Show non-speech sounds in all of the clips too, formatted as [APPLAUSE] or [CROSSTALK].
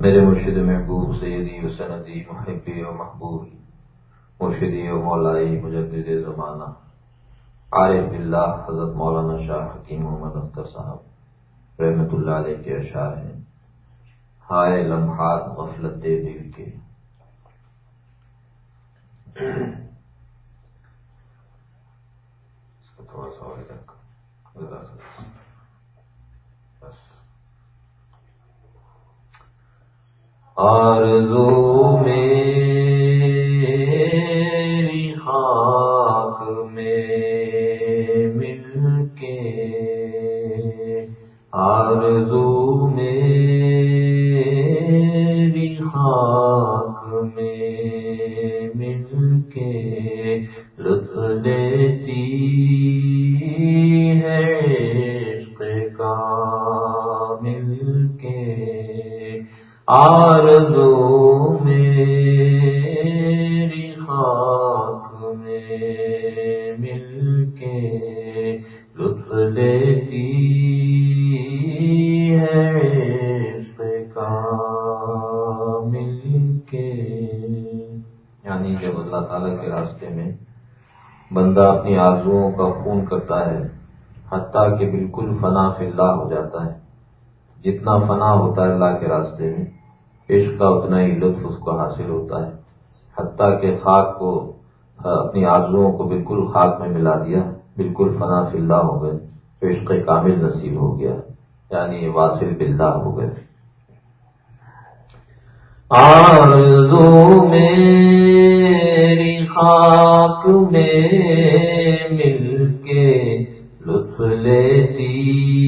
میرے مرشد محبوب سیدی و سندی محبی و محبوب، مرشدی و مولائی مجدد زمانہ، عارف اللہ حضرت مولانا شاہ حکیم محمد اختر صاحب، رحمت اللہ علیہ کے اشعار ہیں۔ ہائے لمحات غفلت دے دل کے۔ تھوڑا سا آرزو میری خاک میں مل کے آرزو آرزو میری خاک میں مل کے لطف لیتی ہے کا مل کے یعنی جب اللہ تعالیٰ کے راستے میں بندہ اپنی آرزوؤں کا خون کرتا ہے، حتیٰ کہ بالکل فنا فی اللہ ہو جاتا ہے۔ جتنا فنا ہوتا ہے اللہ کے راستے میں عشق کا اتنا ہی لطف اس کو حاصل ہوتا ہے۔ حتیٰ کہ خاک کو، اپنی آرزوؤں کو بالکل خاک میں ملا دیا، بالکل فنا فلّہ ہو گئے تو عشق کامل نصیب ہو گیا یعنی واصل بلّہ ہو گئے۔ آرزو میری خاک میں مل کے لطف لیتی۔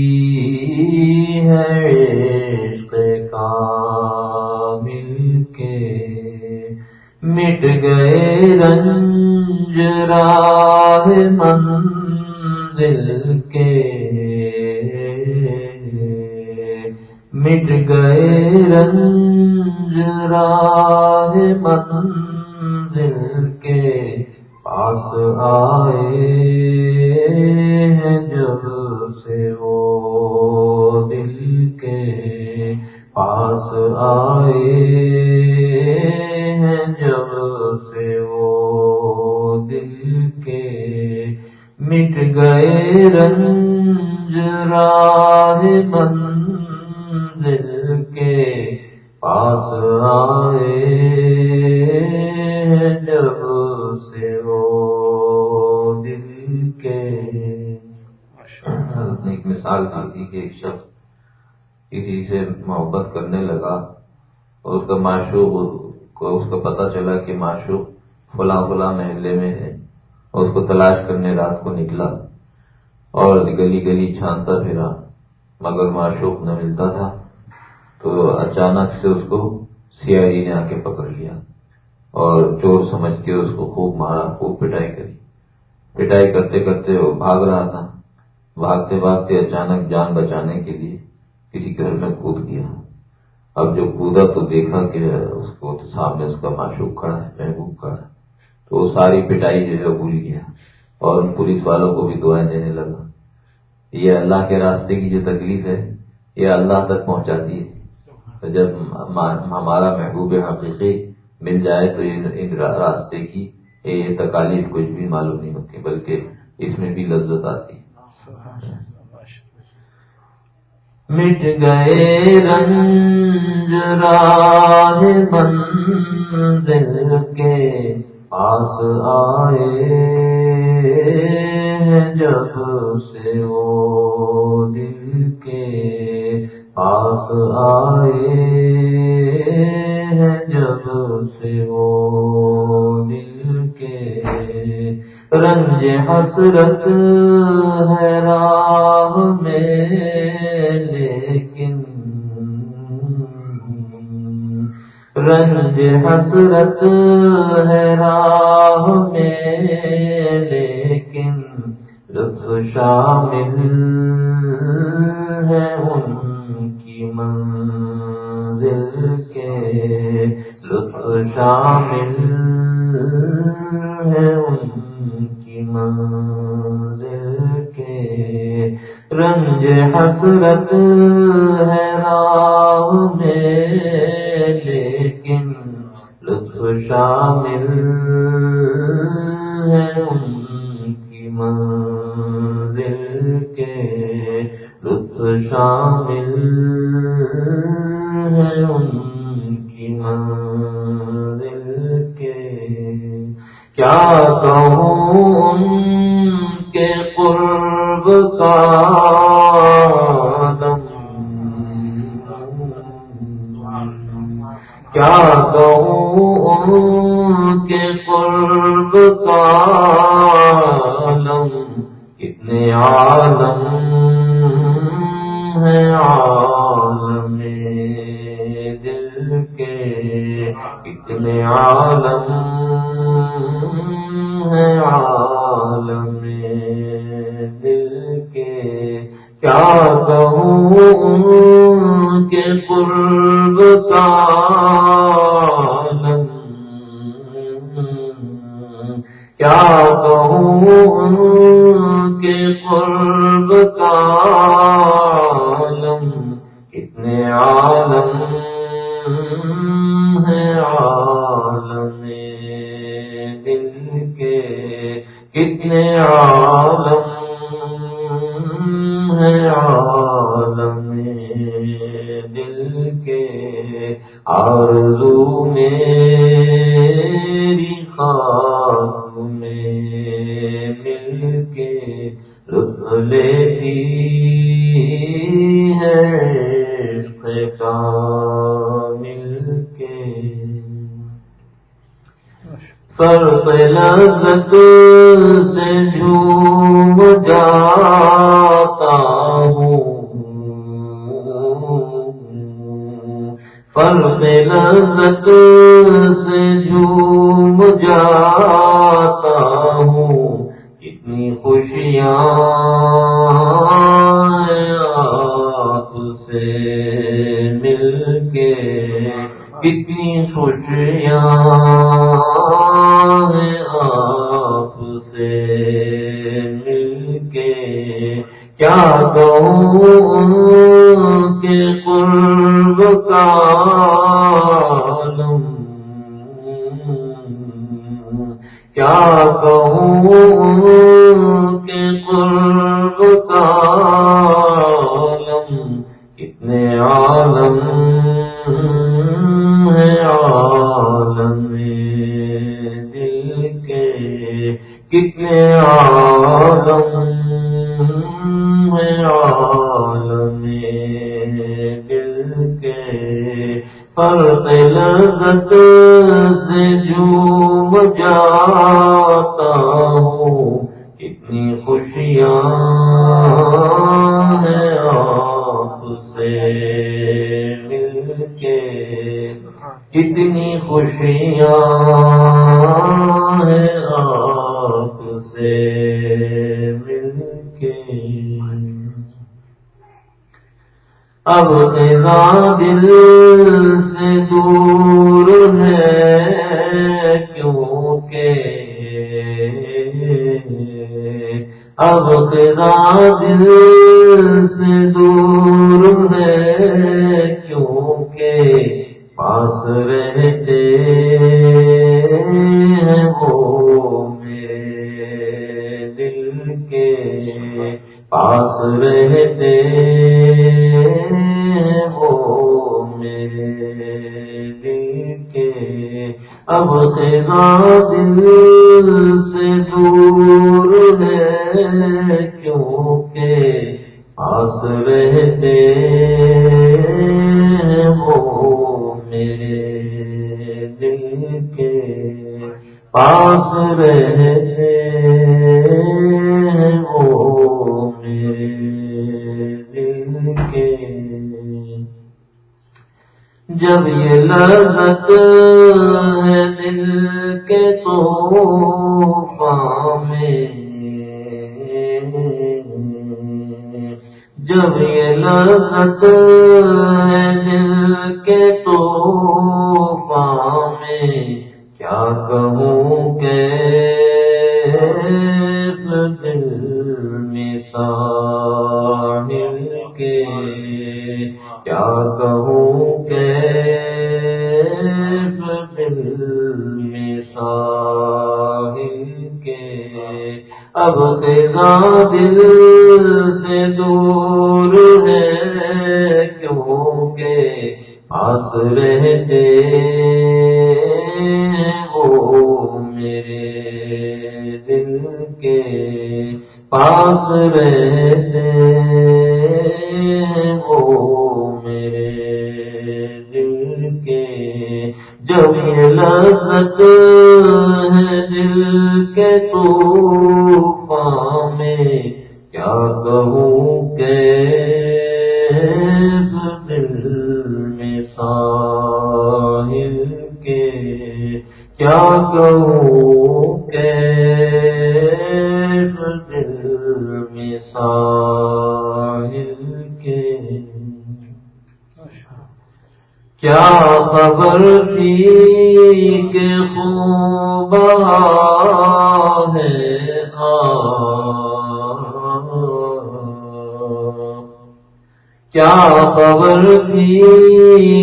ہے کا مل کے۔ مٹ گئے رنج راہ منزل کے۔ مٹ گئے رنج راہ منزل کے۔ پاس آئے کو تلاش کرنے رات کو نکلا اور گلی گلی چھانتا پھرا، مگر معشوق نہ ملتا تھا۔ تو اچانک سے اس کو سیاہی نے آ کے پکڑ لیا اور چور سمجھ کے اس کو خوب مارا، خوب پٹائی کری۔ پٹائی کرتے کرتے وہ بھاگ رہا تھا۔ بھاگتے بھاگتے اچانک جان بچانے کے لیے کسی گھر میں کود گیا۔ اب جو کودا تو دیکھا کہ اس کو سامنے اس کا معشوق کھڑا ہے، محبوب کھڑا ہے۔ تو وہ ساری پٹائی جو ہے بھول گیا۔ اور ان پولیس والوں کو بھی دعائیں دینے لگا۔ یہ اللہ کے راستے کی جو تکلیف ہے یہ اللہ تک پہنچاتی ہے۔ جب ہمارا محبوب حقیقی مل جائے تو ان راستے کی یہ تکالیف کچھ بھی معلوم نہیں ہوتی بلکہ اس میں بھی لذت آتی۔ مٹ گئے رنج راہ منزل کے پاس آئے ہیں جب سے وہ دل کے پاس آئے ہیں جب سے وہ دل کے رنج حسرت ہے راہ میں رنج حسرت ہے راہ میں لیکن لطف شامل ہے ان کی منزل کے۔ لطف شامل ہے ان کی منزل کے۔ رنج حسرت ہے راہ شامل کے قرب کا عالم کتنے عالم ہے عالم دل کے۔ کتنے عالم ہے عالم دل کے۔ کیا کہوں ان کے قرب کا؟ وہ کتنی اب خزاں دل سے دور ہے کیونکہ اب خزاں دل سے دور ہے کیونکہ پاس رہتے ہیں وہ پاس رہتے ہو میرے دل کے۔ اب خزاں دل سے دور ہے، کیونکہ پاس رہتے ہو میرے دل کے۔ پاس رہتے جب یہ لذت ہے دل کے تو جب یہ لذت ہے دل کے تو میں، کیا کہوں کہ دل سے دور ہے کیوں کہ آسرے دل میں کے کیا خبر تھی کہ خوب ہے کیا خبر تھی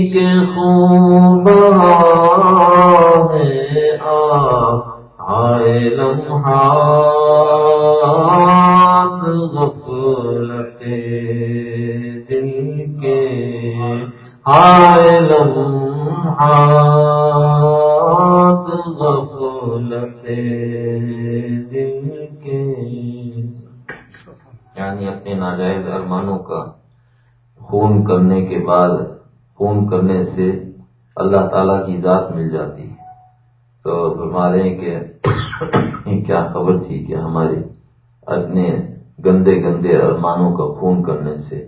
کہ خوب ہے آئے لمحات غفلت دل کے آئے لمحات غفلت دل کے یعنی اپنے ناجائز ارمانوں کا خون کرنے کے بعد، خون کرنے سے اللہ تعالی کی ذات مل جاتی ہے۔ تو فرما رہے ہیں کہ کیا خبر تھی کہ ہمارے اپنے گندے گندے ارمانوں کا خون کرنے سے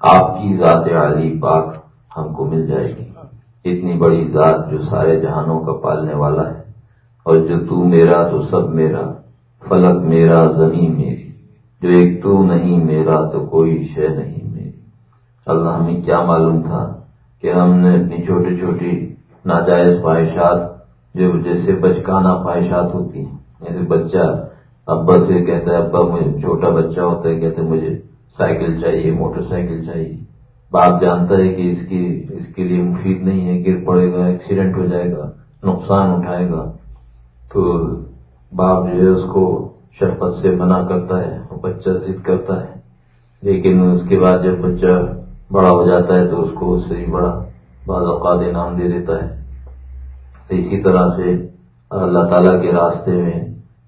آپ کی ذات علی پاک ہم کو مل جائے گی؟ اتنی بڑی ذات جو سارے جہانوں کا پالنے والا ہے اور جو تو میرا تو سب میرا، فلک میرا، زمین میری، جو ایک تو نہیں میرا تو کوئی شے نہیں میری۔ اللہ ہمیں کیا معلوم تھا کہ ہم نے اپنی چھوٹی چھوٹی ناجائز خواہشات جو جیسے بچکانا خواہشات ہوتی ہیں۔ جیسے بچہ ابا سے کہتا ہے، ابا مجھے چھوٹا بچہ ہوتا ہے کہتے مجھے سائیکل چاہیے، موٹر سائیکل چاہیے۔ باپ جانتا ہے کہ اس کی، اس کے لیے مفید نہیں ہے، گر پڑے گا، ایکسیڈنٹ ہو جائے گا، نقصان اٹھائے گا۔ تو باپ جو ہے اس کو شفقت سے منع کرتا ہے بچہ ضد کرتا ہے۔ لیکن اس کے بعد جب بچہ بڑا ہو جاتا ہے تو اس کو اس سے ہی بڑا بعض اوقات انعام دے دیتا ہے۔ اسی طرح سے اللہ تعالیٰ کے راستے میں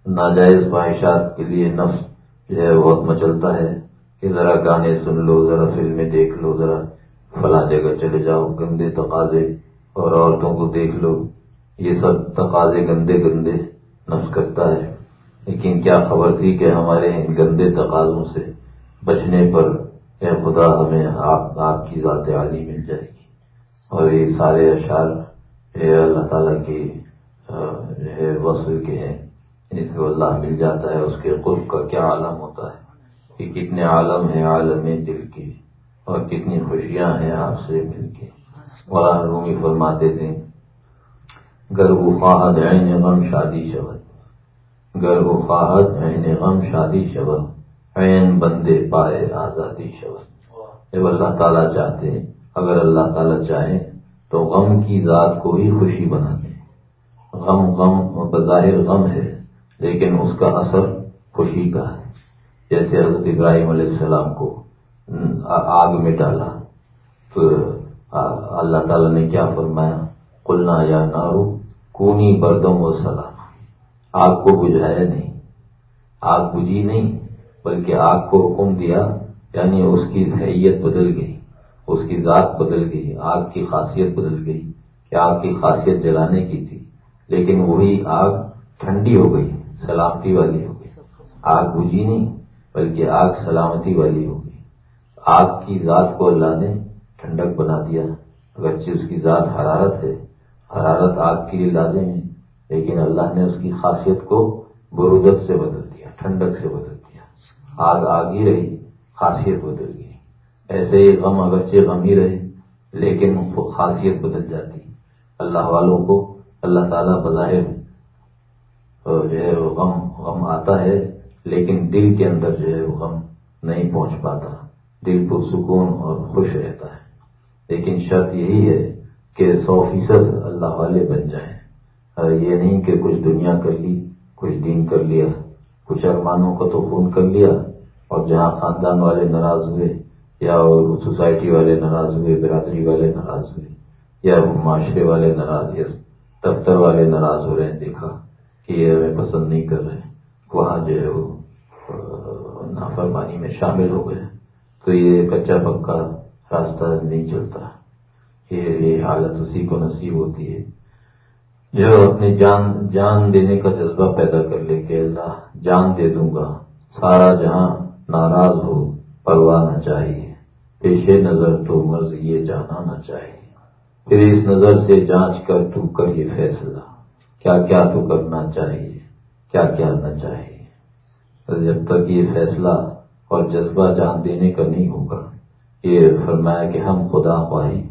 ناجائز خواہشات کے لیے نفس جو ہے بہت مچلتا ہے کہ ذرا گانے سن لو، ذرا فلمیں دیکھ لو، ذرا فلاں جگہ چلے جاؤ، گندے تقاضے اور عورتوں کو دیکھ لو۔ یہ سب تقاضے گندے گندے نفس کرتا ہے۔ لیکن کیا خبر تھی کہ ہمارے ان گندے تقاضوں سے بچنے پر اے خدا ہمیں آپ آپ کی ذات عالی مل جائے گی؟ اور یہ سارے اشعار یہ اللہ تعالیٰ کی جو ہے، وصل کے ہیں اس کو اللہ مل جاتا ہے، اس کے قرب کا کیا عالم ہوتا ہے کہ کتنے عالم ہیں، عالم دل کی اور کتنی خوشیاں ہیں آپ سے مل کے۔ مولانا رومی فرماتے تھے، گر و خواہد عین غم شادی شبد گر و خواہد عین غم شادی شبد عین بندے پائے آزادی شبد جب اللہ تعالیٰ چاہتے ہیں اگر اللہ تعالیٰ چاہیں تو غم کی ذات کو ہی خوشی بنا دیں غم غم بظاہر غم ہے، لیکن اس کا اثر خوشی کا ہے۔ جیسے حضرت ابراہیم علیہ السلام کو آگ میں ڈالا تو اللہ تعالیٰ نے کیا فرمایا؟ کلنا یا نارو، کونی بردم و سلام۔ آگ کو بجھایا نہیں۔ آگ بجھی نہیں، بلکہ آگ کو حکم دیا یعنی اس کی حیت بدل گئی۔ اس کی ذات بدل گئی، آگ کی خاصیت بدل گئی، کہ آگ کی خاصیت جلانے کی تھی، لیکن وہی آگ ٹھنڈی ہو گئی، سلامتی والی ہو گئی۔ آگ بجھی نہیں، بلکہ آگ سلامتی والی ہو گئی۔ آگ کی ذات کو اللہ نے ٹھنڈک بنا دیا۔ اگرچہ اس کی ذات حرارت ہے، حرارت آگ کے لیے لازم ہے، لیکن اللہ نے اس کی خاصیت کو برودت سے بدل دیا، ٹھنڈک سے بدل دیا۔ آگ آگ ہی رہی، خاصیت بدل گئی ایسے ہی غم اگرچہ غم ہی رہے، لیکن خاصیت بدل جاتی۔ اللہ والوں کو اللہ تعالیٰ بظاہر جو ہے وہ غم غم آتا ہے، لیکن دل کے اندر جو ہے وہ غم نہیں پہنچ پاتا۔ دل پرسکون اور خوش رہتا ہے۔ لیکن شرط یہی ہے کہ سو فیصد اللہ والے بن جائیں۔ یہ نہیں کہ کچھ دنیا کر لی، کچھ دین کر لیا۔ کچھ ارمانوں کو تو خون کر لیا اور جہاں خاندان والے ناراض ہوئے یا سوسائٹی والے ناراض ہوئے، برادری والے ناراض ہوئے، یا معاشرے والے ناراض، یا دفتر والے ناراض ہو رہے ہیں، دیکھا کہ یہ ہمیں پسند نہیں کر رہے وہاں جو ہے وہ نافرمانی میں شامل ہو گئے تو یہ کچا پکا راستہ نہیں چلتا یہ حالت اسی کو نصیب ہوتی ہے۔ جو اپنی جان جان دینے کا جذبہ پیدا کر لے کہ اللہ جان دے دوں گا، سارا جہاں ناراض ہو، پرواہ نہ چاہیے۔ پیش نظر تو مرض یہ جانا نہ چاہیے پھر اس نظر سے جانچ کر تو کر یہ فیصلہ۔ کیا کیا تو کرنا چاہیے؟ کیا کیا نہ چاہیے؟ جب تک یہ فیصلہ اور جذبہ جان دینے کا نہیں ہوگا، یہ فرمایا کہ ہم خدا خواہی،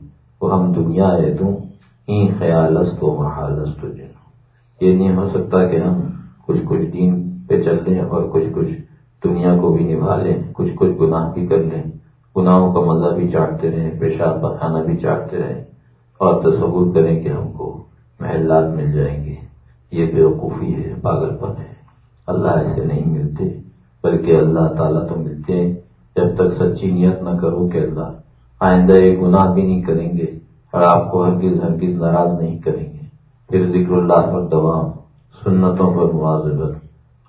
وہ ہم دنیا ہے دوں این خیالست و محالست یہ نہیں ہو سکتا کہ ہم کچھ کچھ دین پہ چل لیں اور کچھ کچھ دنیا کو بھی نبھا لیں، کچھ کچھ گناہ بھی کر لیں۔ گناہوں کا مزہ بھی چاٹتے رہیں، پیشاب پخانا بھی چاٹتے رہیں۔ اور تصور کریں کہ ہم کو محلات مل جائیں گے۔ یہ بیوقوفی ہے، پاگل پن ہے۔ اللہ ایسے نہیں ملتے، بلکہ اللہ تعالیٰ تو ملتے ہیں۔ جب تک سچی نیت نہ کرو کہ اللہ آئندہ یہ گناہ بھی نہیں کریں گے اور آپ کو ہرگز ہرگز ناراض نہیں کریں گے۔ پھر ذکر اللہ پر دوام، سنتوں پر مواظبت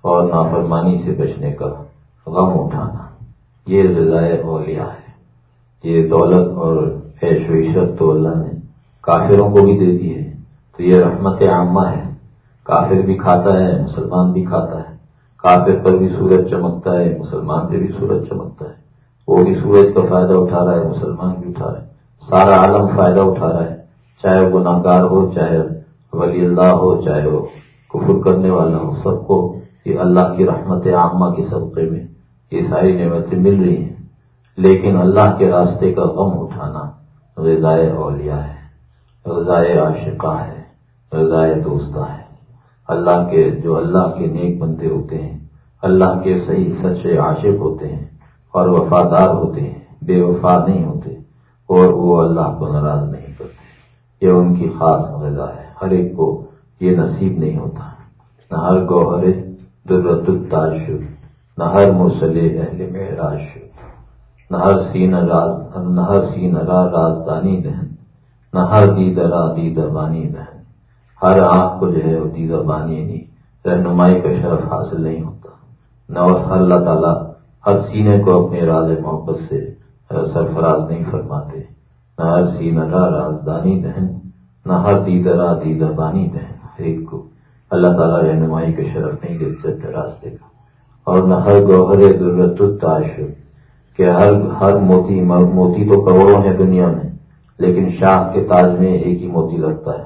اور نافرمانی سے بچنے کا غم اٹھانا۔ یہ رضائے اولیاء ہے۔ یہ دولت اور و عشرت تو اللہ نے کافروں کو بھی دے دی ہے۔ تو یہ رحمت عامہ ہے۔ کافر بھی کھاتا ہے، مسلمان بھی کھاتا ہے۔ کافر پر بھی سورج چمکتا ہے، مسلمان پہ بھی سورج چمکتا ہے۔ وہ بھی سورج کا فائدہ اٹھا رہا ہے، مسلمان بھی اٹھا رہا ہے۔ سارا عالم فائدہ اٹھا رہا ہے۔ چاہے وہ گناگار ہو، چاہے ولی اللہ ہو، چاہے وہ کفر کرنے والا ہو، سب کو کہ اللہ کی رحمت عامہ کے صدقے میں یہ ساری نعمتیں مل رہی ہیں۔ لیکن اللہ کے راستے کا غم اٹھانا غذائے اولیاء ہے، غذائے عاشقہ ہے، غذائے دوستہ ہے۔ اللہ کے، جو اللہ کے نیک بندے ہوتے ہیں، اللہ کے صحیح سچے عاشق ہوتے ہیں اور وفادار ہوتے ہیں، بے وفا نہیں ہوتے اور وہ اللہ کو ناراض نہیں کرتے۔ یہ ان کی خاص غذا ہے۔ ہر ایک کو یہ نصیب نہیں ہوتا۔ نہ ہر گوہر درت التاج نہ ہر مسلح اہل معراج نہ ہر سین راز نہ ہر سین را رازدانی دہن نہ ہر دیدرا دیدہ بانی دہن ہر آنکھ کو جو ہے وہ دیدہ بانی نہیں۔ رہنمائی کا شرف حاصل نہیں ہوتا۔ نہ اور اللہ تعالیٰ ہر سینے کو اپنے راز محبت سے سرفراز نہیں فرماتے۔ نہ ہر سین را رازدانی دہن نہ ہر دیدرا دیدہ بانی دہن ہر ایک کو اللہ تعالیٰ رہنمائی کا شرف نہیں دیتے اپنے راستے کا۔ اور نہ ہر گوہر درت التاش کہ ہر ہر موتی موتی تو کروڑوں ہیں دنیا میں، لیکن شاہ کے تاج میں ایک ہی موتی لگتا ہے۔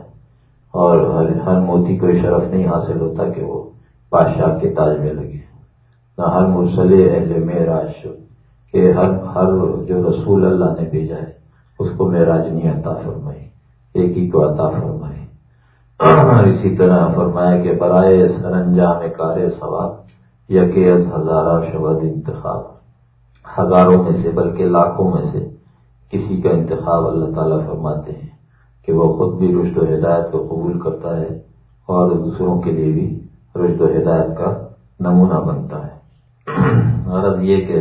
اور ہر ہر موتی کو شرف نہیں حاصل ہوتا کہ وہ بادشاہ کے تاج میں لگے۔ نہ ہر مرسل اہل معراج کہ ہر ہر جو رسول اللہ نے بھیجا ہے، اس کو معراج عطا فرمائی، ایک ہی کو عطا فرمائی۔ [CLEARS THROAT] اسی طرح فرمایا کہ برائے سر انجام کار ثواب یا کہ ہزارہ شبد انتخاب۔ ہزاروں میں سے بلکہ لاکھوں میں سے کسی کا انتخاب اللہ تعالیٰ فرماتے ہیں کہ وہ خود بھی رشت و ہدایت کو قبول کرتا ہے اور دوسروں کے لیے بھی رشت و ہدایت کا نمونہ بنتا ہے۔ غرض یہ کہ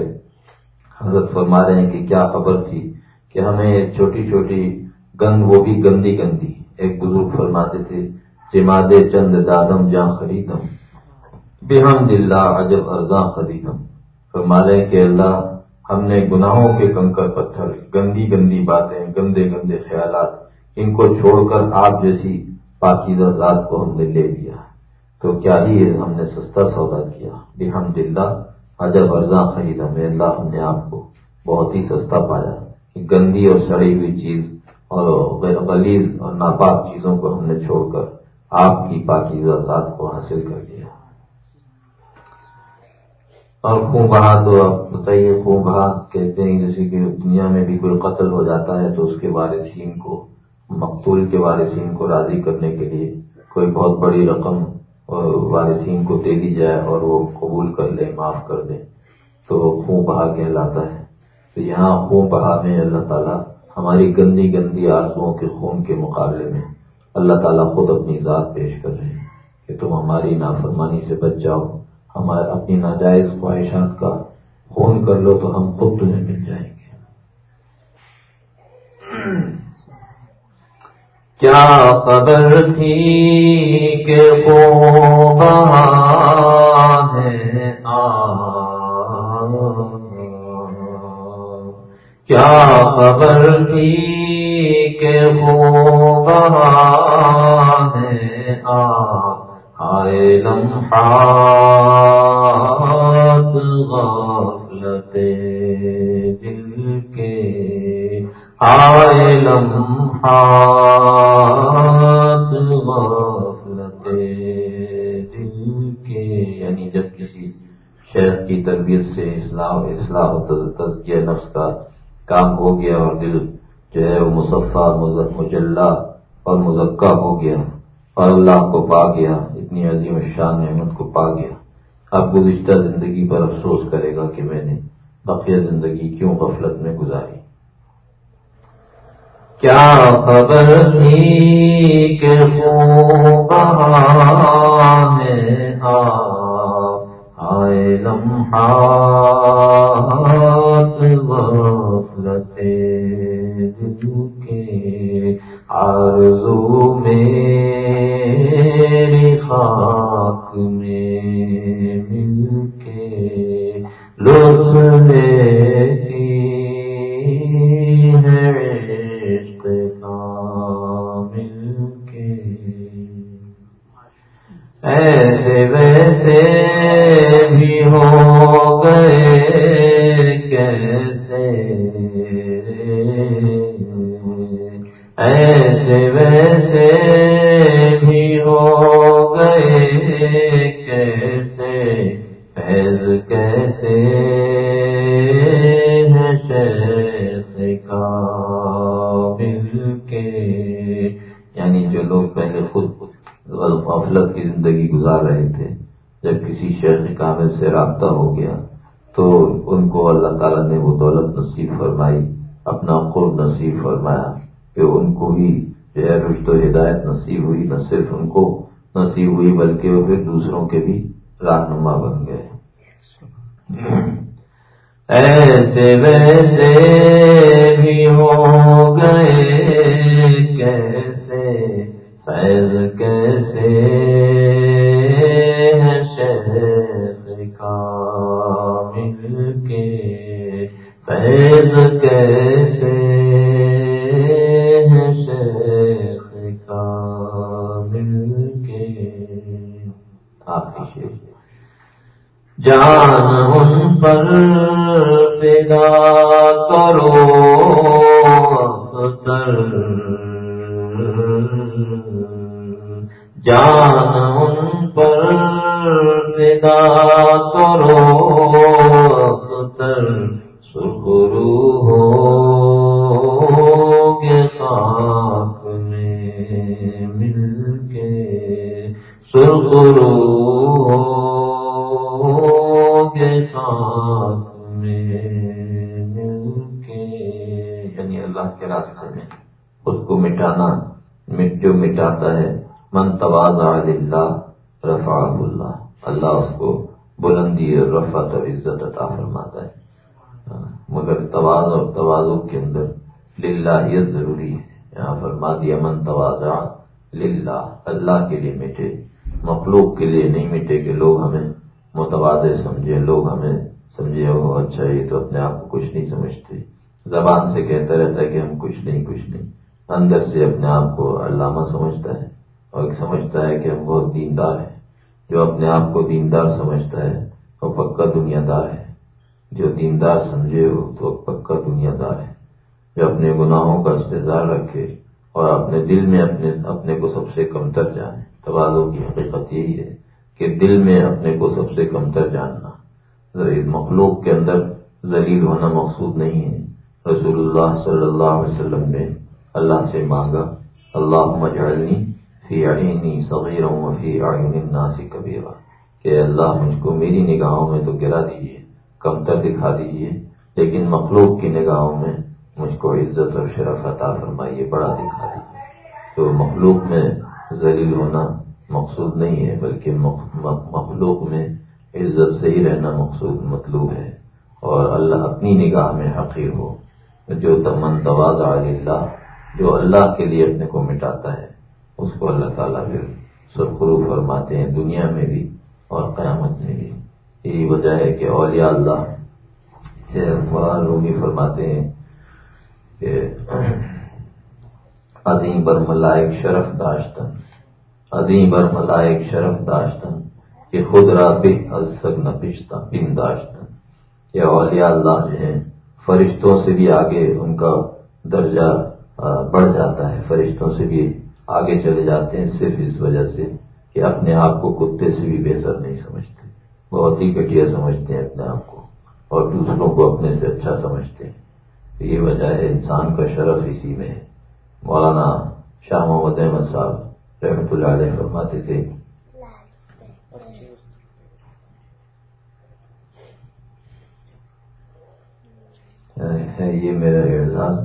حضرت فرما رہے ہیں کہ کیا خبر تھی کہ ہمیں چھوٹی چھوٹی گند، وہ بھی گندی گندی، ایک بزرگ فرماتے تھے، جماد چند دادم جاں خریدم۔ بےحم دلہ عجب ارزاں خریدم فرما رہے کہ اللہ، ہم نے گناہوں کے کنکر پتھر، گندی گندی باتیں، گندے گندے خیالات، ان کو چھوڑ کر آپ جیسی پاکیزہ ذات کو ہم نے لے لیا۔ تو کیا ہی ہم نے سستا سودا کیا؟ بےحم دلہ عجب ارزاں خریدم اللہ، ہم نے آپ کو بہت ہی سستا پایا۔ گندی اور سڑی ہوئی چیز اور غلیظ اور ناپاک چیزوں کو ہم نے چھوڑ کر آپ کی پاکیزہ ذات کو حاصل کر لیا اور خون بہا تو آپ بتائیے خون بہا کہتے ہیں جیسے کہ دنیا میں بھی کوئی قتل ہو جاتا ہے تو اس کے وارثین کو، مقتول کے وارثین کو راضی کرنے کے لیے کوئی بہت بڑی رقم وارثین کو دے دی جائے اور وہ قبول کر لے، معاف کر دیں تو خون بہا کہلاتا ہے؟ تو یہاں خون بہا میں اللہ تعالیٰ ہماری گندی گندی آرزوؤں کے خون کے مقابلے میں اللہ تعالیٰ خود اپنی ذات پیش کر رہے ہیں کہ تم ہماری نافرمانی سے بچ جاؤ۔ ہمارے اپنی ناجائز خواہشات کا خون کر لو تو ہم خود تمہیں مل جائیں گے۔ کیا خبر تھی کہ ہے؟ کیا خبر تھی کہ وہ ہے؟ آئے لمحات کام ہو گیا اور دل جو ہے وہ مصفہ مجلہ اور مذکہ ہو گیا اور اللہ کو پا گیا، اتنی عظیم شان نعمت کو پا گیا۔ اب گزشتہ زندگی پر افسوس کرے گا کہ میں نے بقیہ زندگی کیوں غفلت میں گزاری۔ کیا خبر تھی کہ آئے لمحات کے آرزو میری خاک میں مل کے لطف نصیب فرمایا کہ ان کو ہی جو ہے رشت و ہدایت نصیب ہوئی، نہ صرف ان کو نصیب ہوئی بلکہ وہ پھر دوسروں کے بھی رہنما بن گئے۔ ایسے ویسے بھی ہو گئے، کیسے، فیض کیسے کا مل کے، فیض کیسے متوازے سمجھے، لوگ ہمیں سمجھے ہو اچھا یہ تو اپنے آپ کو کچھ نہیں سمجھتے۔ زبان سے کہتا رہتا ہے کہ ہم کچھ نہیں کچھ نہیں۔ اندر سے اپنے آپ کو علامہ سمجھتا ہے اور سمجھتا ہے کہ ہم بہت دیندار ہیں۔ جو اپنے آپ کو دیندار سمجھتا ہے، وہ پکا دنیا دار ہے۔ جو دیندار سمجھے ہو تو پکا دنیا دار ہے۔ جو اپنے گناہوں کا استظار رکھے اور اپنے دل میں اپنے اپنے کو سب سے کمتر جانے توازوں کی حقیقت یہی ہے۔ کہ دل میں اپنے کو سب سے کمتر جاننا۔ مخلوق کے اندر ذلیل ہونا مقصود نہیں ہے۔ رسول اللہ صلی اللہ علیہ وسلم نے اللہ سے مانگا اللہ مجعلنی فی عینی صغیرا و فی عین الناس کبیرا کہ اللہ مجھ کو میری نگاہوں میں تو گرا دیجیے کمتر دکھا دیجیے لیکن مخلوق کی نگاہوں میں مجھ کو عزت اور شرف عطا فرمائیے، بڑا دکھا دیجیے تو مخلوق میں ذلیل ہونا مقصود نہیں ہے، بلکہ مخلوق میں عزت سے ہی رہنا مقصود، مطلوب ہے۔ اور اللہ اپنی نگاہ میں حقیر ہو، جو تمن تواز اللہ جو اللہ کے لیے اپنے کو مٹاتا ہے، اس کو اللہ تعالیٰ پھر سرخرو فرماتے ہیں دنیا میں بھی اور قیامت میں بھی۔ یہی وجہ ہے کہ اولیاء اللہ رومی فرماتے ہیں کہ عظیم بر ملائک شرف داشتن۔ عظیم بر ملائک شرف داشتن، کہ خود را بے ازسگ نہ پشتا بن داشتن۔ یہ اولیاء اللہ جو ہیں، فرشتوں سے بھی آگے ان کا درجہ بڑھ جاتا ہے۔ فرشتوں سے بھی آگے چلے جاتے ہیں صرف اس وجہ سے کہ اپنے آپ کو کتے سے بھی بہتر نہیں سمجھتے۔ بہت ہی گٹیا سمجھتے ہیں اپنے آپ کو، اور دوسروں کو اپنے سے اچھا سمجھتے ہیں۔ یہ وجہ ہے انسان کا شرف اسی میں ہے۔ مولانا شاہ محمد احمد صاحب رحمۃ اللہ علیہ فرماتے تھے ہے یہ میرا اعزاز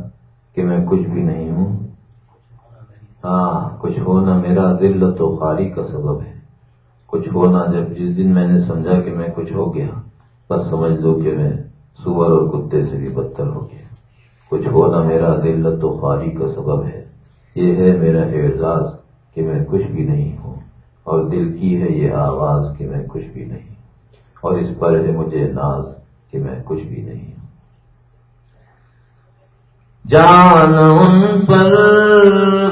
کہ میں کچھ بھی نہیں ہوں۔ ہاں کچھ ہونا میرا ذلت و خاری کا سبب ہے۔ کچھ ہونا جب جس دن میں نے سمجھا کہ میں کچھ ہو گیا، بس سمجھ لو کہ میں سور اور کتے سے بھی بدتر ہو گیا۔ کچھ ہونا میرا ذلت و خاری کا سبب ہے۔ یہ ہے میرا اعزاز۔ کچھ بھی نہیں ہوں اور دل کی ہے یہ آواز کہ میں کچھ بھی نہیں۔ اور اس پر ہے مجھے ناز کہ میں کچھ بھی نہیں ہوں۔ جان ان پر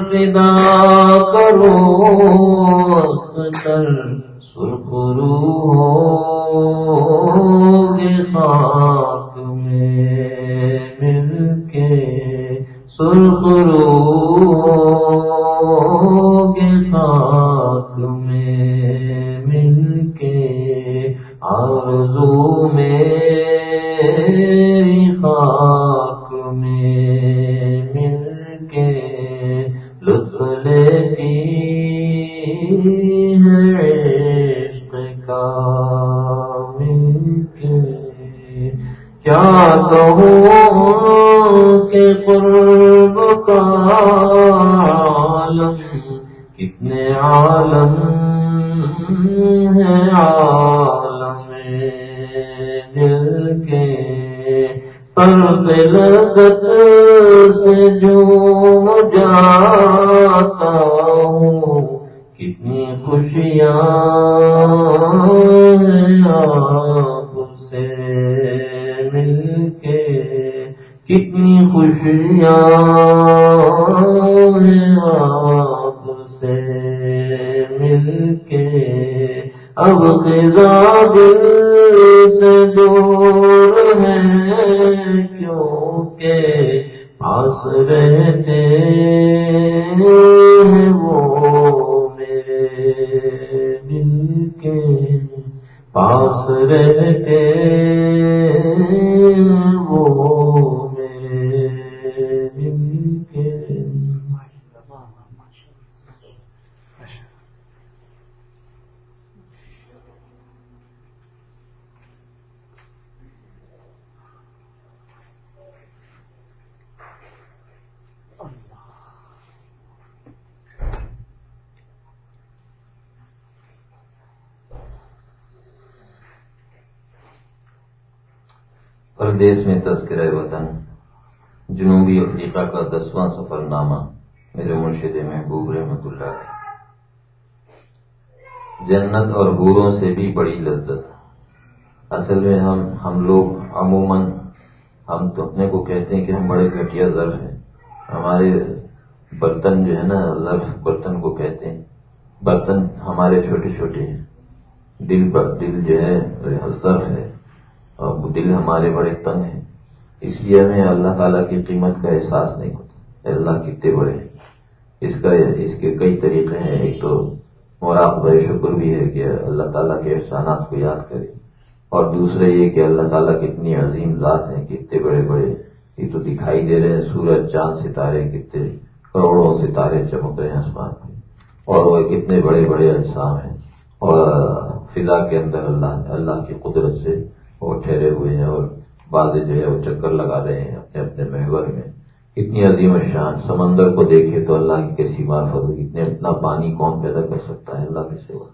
فدا کرو سرخرو ہو گے خاک میں مل کے۔ سرخرو گے خاک میں مل کے آرزو میں خاک میں مل کے لطف لیتی ہے عشق کا مل کے۔ کیا کہوں کہ قرب کا عالم کتنے عالم ہے عالم دل کے پر لگت سے جو جاتا ہوں، کتنی خوشیاں کتنی جنوبی افریقہ کا دسواں سفر نامہ میرے مرشد محبوب رحمت اللہ علیہ جنت اور بوروں سے بھی بڑی لذت۔ اصل میں ہم ہم لوگ عموماً، ہم تو اپنے کو کہتے ہیں کہ ہم بڑے گھٹیا ظرف ہیں۔ ہمارے برتن جو ہے نا ظرف برتن کو کہتے ہیں۔ برتن ہمارے چھوٹے چھوٹے ہیں۔ دل پر دل جو ہے ظرف ہے۔ اور دل ہمارے بڑے تنگ ہیں۔ اس لیے ہمیں اللہ تعالیٰ کی قیمت کا احساس نہیں ہوتا۔ اللہ کتنے بڑے۔ ہیں اس کا اس کے کئی طریقے ہیں۔ ایک تو مراقبہ شکر بھی ہے کہ اللہ تعالیٰ کے احسانات کو یاد کرے۔ اور دوسرے یہ کہ اللہ تعالیٰ کتنی عظیم ذات ہیں، کتنے بڑے بڑے۔ یہ تو دکھائی دے رہے ہیں۔ سورج، چاند، ستارے کتنے کروڑوں ستارے چمک رہے ہیں آسمان میں۔ اور وہ کتنے بڑے بڑے اجسام ہیں۔ اور فضا کے اندر اللہ اللہ کی قدرت سے وہ ٹھہرے ہوئے ہیں اور بازے جو ہے وہ چکر لگا رہے ہیں اپنے اپنے محور میں۔ اتنی عظیم شان۔ سمندر کو دیکھے تو اللہ کی کیسی معرفت اتنے اتنا پانی کون پیدا کر سکتا ہے اللہ کے سوا۔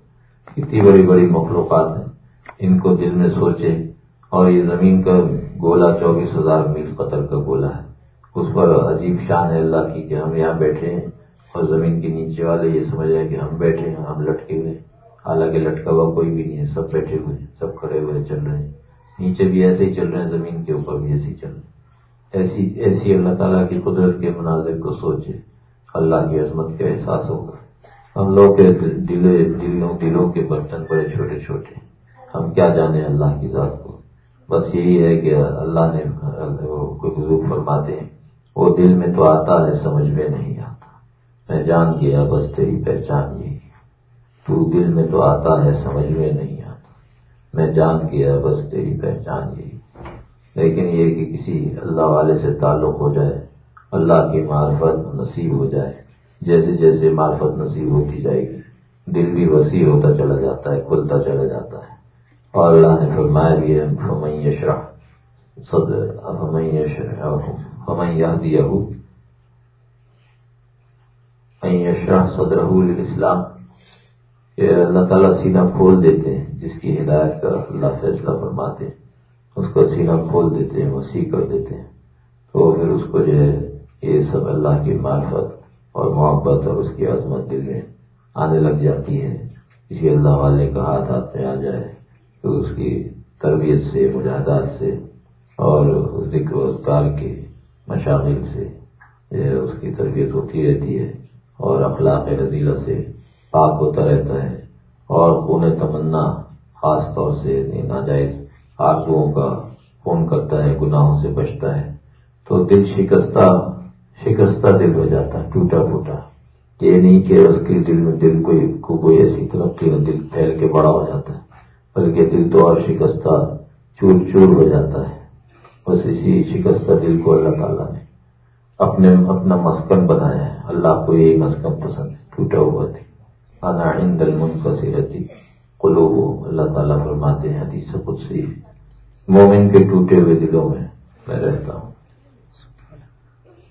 اتنی بڑی بڑی مخلوقات ہیں۔ ان کو دل میں سوچے اور یہ زمین کا گولا چوبیس ہزار میل قطر کا گولا ہے۔ اس پر عجیب شان ہے اللہ کی کہ ہم یہاں بیٹھے ہیں اور زمین کے نیچے والے یہ سمجھ رہے ہیں کہ ہم بیٹھے ہیں، ہم لٹکے ہوئے حالانکہ لٹکا ہوا کوئی بھی نہیں ہے، سب بیٹھے ہوئے ہیں، سب کھڑے ہوئے چل رہے ہیں۔ نیچے بھی ایسے ہی چل رہے ہیں، زمین کے اوپر بھی ایسے ہی چل رہے ہیں۔ ایسی ایسی اللہ تعالیٰ کی قدرت کے مناظر کو سوچے، اللہ کی عظمت کا احساس ہوگا۔ ہم لوگ کے دلوں دلوں کے برتن بڑے چھوٹے چھوٹے ہم کیا جانے اللہ کی ذات کو؟ بس یہی ہے کہ اللہ نے کوئی بزرگ فرماتے ہیں، وہ دل میں تو آتا ہے، سمجھ میں نہیں آتا۔ میں جان گیا، بس تیری پہچان یہی تو دل میں تو آتا ہے، سمجھ میں نہیں میں جان گیا، بس تیری پہچان یہی لیکن یہ کہ کسی اللہ والے سے تعلق ہو جائے، اللہ کی معرفت نصیب ہو جائے، جیسے جیسے معرفت نصیب ہوتی جائے گی، دل بھی وسیع ہوتا چلا جاتا ہے، کھلتا چلا جاتا ہے۔ اور اللہ نے فرمایا بھی ہے ہمشرا صدر یشرح صدر اسلام کہ اللہ تعالیٰ سینہ کھول دیتے ہیں، جس کی ہدایت کا اللہ فیصلہ فرماتے ہیں۔ اس کو سینہ کھول دیتے ہیں، وسیع کر دیتے ہیں۔ تو پھر اس کو جو ہے، یہ سب اللہ کی معرفت اور محبت اور اس کی عظمت دل میں آنے لگ جاتی ہے۔ کسی اللہ والے کا ہاتھ ہاتھ میں آ جائے، تو اس کی تربیت سے، مجاہدات سے اور ذکر و اذکار کے مشاغل سے اس کی تربیت ہوتی رہتی ہے اور اخلاق رضیلہ سے پاک ہوتا رہتا ہے اور خون تمنا خاص طور سے ناجائز آرزوؤں کا خون کرتا ہے، گناہوں سے بچتا ہے۔ تو دل شکستہ شکستہ دل ہو جاتا ہے ٹوٹا پھوٹا۔ یہ نہیں کہ اس کے دل میں دل کوئی کوئی ایسی ترقی دل پھیل کے بڑا ہو جاتا ہے، بلکہ دل تو اور شکستہ چور چور ہو جاتا ہے۔ بس اسی شکستہ دل کو اللہ تعالیٰ نے اپنے، اپنا مسکن بنایا ہے۔ اللہ کو یہی مسکن پسند ہے، ٹوٹا ہوا تھی اناہین دل منفی کلو اللہ تعالیٰ فرماتے ہیں، حدیث کچھ سی مومن کے ٹوٹے ہوئے دلوں میں میں رہتا ہوں۔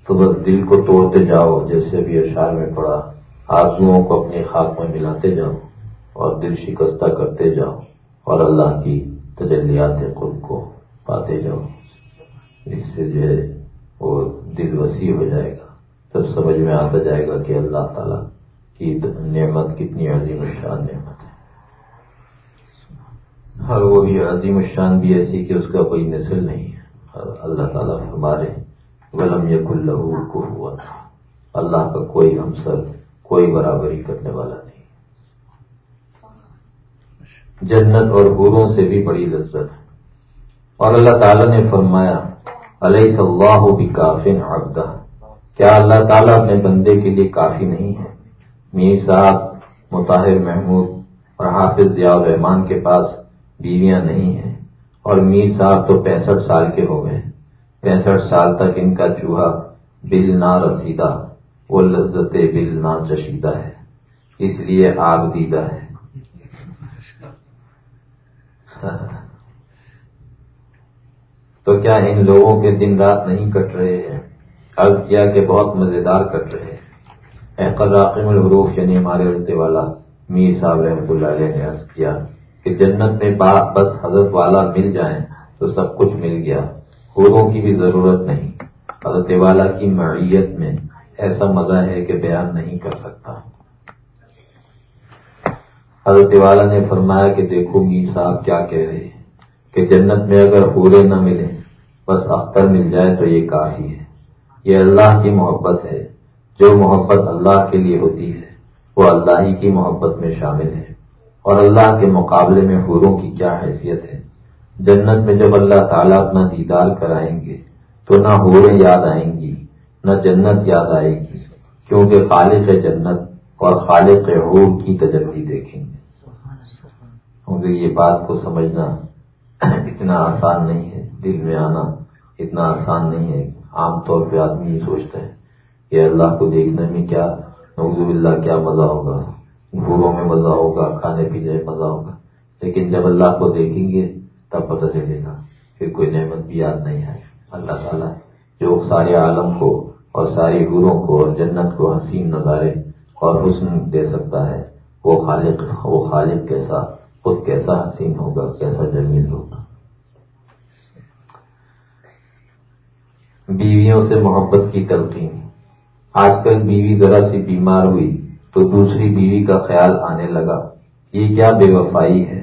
تو بس دل کو توڑتے جاؤ، جیسے بھی اشار میں پڑا آرزوؤں کو اپنی خاک میں ملاتے جاؤ اور دل شکستہ کرتے جاؤ اور اللہ کی تجلیات خود کو پاتے جاؤ۔ اس سے جو ہے، وہ دل وسیع ہو جائے گا۔ تب سمجھ میں آتا جائے گا کہ اللہ تعالیٰ کی نعمت کتنی عظیم الشان نعمت ہے۔ ہر وہ بھی عظیم الشان بھی ایسی کہ اس کا کوئی نسل نہیں ہے۔ اللہ تعالیٰ ہمارے غلم یق اللہ کو ہوا تھا اللہ کا کوئی ہمسر، کوئی برابری کرنے والا نہیں۔ جنت اور گروں سے بھی بڑی لذت ہے۔ اور اللہ تعالیٰ نے فرمایا علیہ صلاح بھی کافی عبدہ کیا اللہ تعالیٰ اپنے بندے کے لیے کافی نہیں ہے؟ میر صاحب، مطاہر محمود اور حافظ ضیاء الرحمان کے پاس بیویاں نہیں ہیں اور میر صاحب تو پینسٹھ سال کے ہو گئے۔ پینسٹھ سال تک ان کا چوہا بل نہ رسیدہ، وہ لذت بل نہ چشیدہ ہے۔ اس لیے آگ دیدہ ہے۔ تو کیا ان لوگوں کے دن رات نہیں کٹ رہے ہیں؟ عرض کیا کہ بہت مزیدار کٹ رہے ہیں۔ قراقم الحروف یعنی ہمارے رہتے والا، میر صاحب رحمۃ اللہ علیہ نے عرض کیا کہ جنت میں بس حضرت والا مل جائیں تو سب کچھ مل گیا۔ حوروں کی بھی ضرورت نہیں۔ حضرت والا کی معیت میں ایسا مزہ ہے کہ بیان نہیں کر سکتا۔ حضرت والا نے فرمایا کہ دیکھو میر صاحب کیا کہہ رہے ہیں کہ جنت میں اگر پورے نہ ملیں، بس اختر مل جائے تو یہ کافی ہے۔ یہ اللہ کی محبت ہے۔ جو محبت اللہ کے لیے ہوتی ہے، وہ اللہ ہی کی محبت میں شامل ہے۔ اور اللہ کے مقابلے میں حوروں کی کیا حیثیت ہے؟ جنت میں جب اللہ تعالیٰ اپنا دیدار کرائیں گے، تو نہ حوریں یاد آئیں گی، نہ جنت یاد آئے گی، کیونکہ خالق جنت اور خالق حور کی تجربی دیکھیں گے۔ کیونکہ یہ بات کو سمجھنا اتنا آسان نہیں ہے، دل میں آنا اتنا آسان نہیں ہے۔ عام طور پہ آدمی یہ سوچتا ہے۔ کہ اللہ کو دیکھنے میں کیا نوزب اللہ کیا مزہ ہوگا؟ گھوروں میں مزہ ہوگا، کھانے پینے میں مزہ ہوگا۔ لیکن جب اللہ کو دیکھیں گے، تب پتہ چلے گا پھر کوئی نعمت بھی یاد نہیں ہے۔ اللہ تعالیٰ جو سارے عالم کو اور ساری گروں کو اور جنت کو حسین نظارے اور حسن دے سکتا ہے، وہ خالق وہ خالق کیسا، خود کیسا حسین ہوگا، کیسا جمیل ہوگا؟ بیویوں سے محبت کی تلقین۔ آج کل بیوی ذرا سی بیمار ہوئی تو دوسری بیوی کا خیال آنے لگا، یہ کیا بے وفائی ہے؟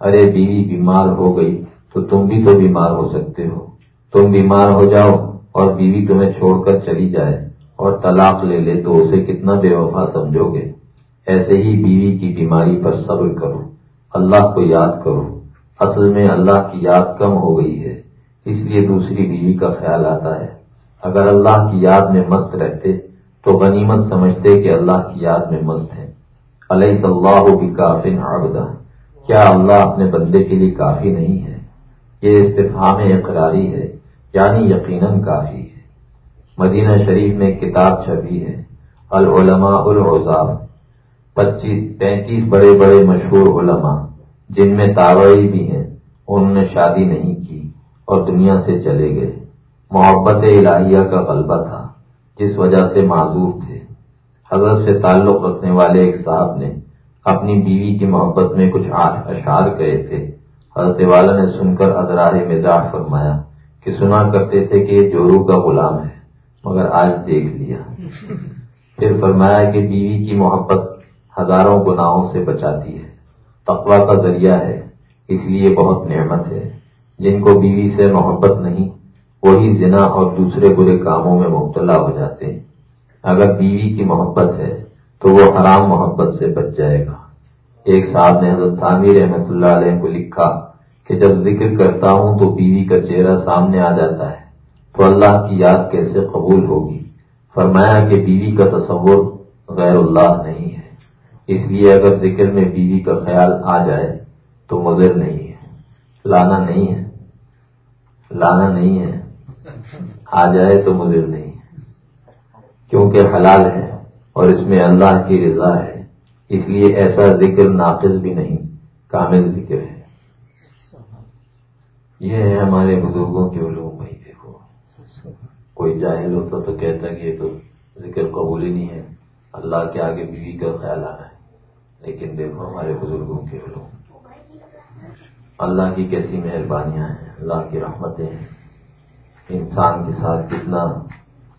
ارے بیوی بیمار ہو گئی تو تم بھی تو بیمار ہو سکتے ہو۔ تم بیمار ہو جاؤ اور بیوی تمہیں چھوڑ کر چلی جائے اور طلاق لے لے تو اسے کتنا بے وفا سمجھو گے۔ ایسے ہی بیوی کی بیماری پر صبر کرو۔ اللہ کو یاد کرو۔ اصل میں اللہ کی یاد کم ہو گئی ہے، اس لیے دوسری بیوی کا خیال آتا ہے۔ اگر اللہ کی یاد میں مست رہتے تو غنیمت سمجھتے کہ اللہ کی یاد میں مست ہے علیہ صلی اللہ بھی کافی کیا اللہ اپنے بندے کے لیے کافی نہیں ہے؟ یہ استفام اقراری ہے یعنی یقیناً کافی ہے۔ مدینہ شریف میں کتاب چھپی ہے، العلماء العزاب پچیس پینتیس بڑے بڑے مشہور علماء، جن میں تابعی بھی ہیں انہوں نے شادی نہیں کی اور دنیا سے چلے گئے۔ محبت الہیہ کا غلبہ تھا، جس وجہ سے معذور تھے۔ حضرت سے تعلق رکھنے والے ایک صاحب نے اپنی بیوی کی محبت میں کچھ اشعار کہے تھے۔ حضرت والا نے سن کر ادراہ مزاح فرمایا کہ سنا کرتے تھے کہ یہ جورو کا غلام ہے، مگر آج دیکھ لیا۔ پھر فرمایا کہ بیوی کی محبت ہزاروں گناہوں سے بچاتی ہے۔ تقوا کا ذریعہ ہے، اس لیے بہت نعمت ہے۔ جن کو بیوی سے محبت نہیں وہی زنا اور دوسرے برے کاموں میں مبتلا ہو جاتے ہیں۔ اگر بیوی کی محبت ہے تو وہ حرام محبت سے بچ جائے گا۔ ایک صاحب نے حضرت تھانوی رحمت اللہ علیہ کو لکھا کہ جب ذکر کرتا ہوں تو بیوی کا چہرہ سامنے آ جاتا ہے، تو اللہ کی یاد کیسے قبول ہوگی؟ فرمایا کہ بیوی کا تصور غیر اللہ نہیں ہے۔ اس لیے اگر ذکر میں بیوی کا خیال آ جائے تو مضر نہیں ہے۔ لانا نہیں ہے۔ لانا نہیں ہے۔ آ جائے تو مضر نہیں کیونکہ حلال ہے اور اس میں اللہ کی رضا ہے۔ اس لیے ایسا ذکر ناقص بھی نہیں، کامل ذکر ہے۔ یہ ہے ہمارے بزرگوں کے علوم بھائی دیکھو۔ کوئی جاہل ہوتا تو کہتا کہ یہ تو ذکر قبول ہی نہیں ہے۔ اللہ کے آگے بیوی کا خیال آنا ہے۔ لیکن دیکھو ہمارے بزرگوں کے علوم۔ اللہ کی کیسی مہربانیاں ہیں، اللہ کی رحمتیں ہیں۔ انسان کے ساتھ کتنا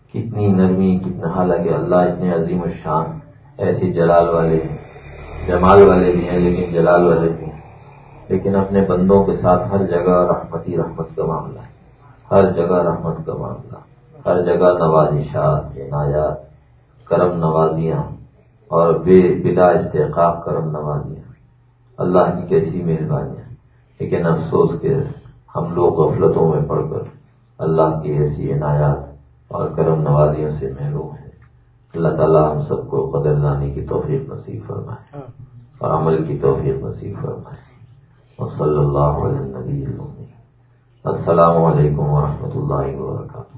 کتنی نرمی، کتنا حالانکہ اللہ اتنے عظیم الشان ایسی جلال والے ہیں، جمال والے بھی ہیں، لیکن جلال والے بھی ہیں۔ لیکن اپنے بندوں کے ساتھ ہر جگہ رحمتی رحمت کا معاملہ ہے۔ ہر جگہ رحمت کا معاملہ ہر جگہ نوازشات، عنایات، کرم نوازیاں اور بے بلا استحقاق کرم نوازیاں۔ اللہ کی کیسی مہربانیاں۔ لیکن افسوس کے ہم لوگ غفلتوں میں پڑ کر اللہ کی ایسی عنایات اور کرم نوازیوں سے محروم ہیں۔ اللہ تعالیٰ ہم سب کو قدر لانے کی توفیق نصیب فرمائے۔ اور عمل کی توفیق نصیب فرمائے۔ اور صلی اللہ علیہ السلام علیکم ورحمۃ اللہ وبرکاتہ۔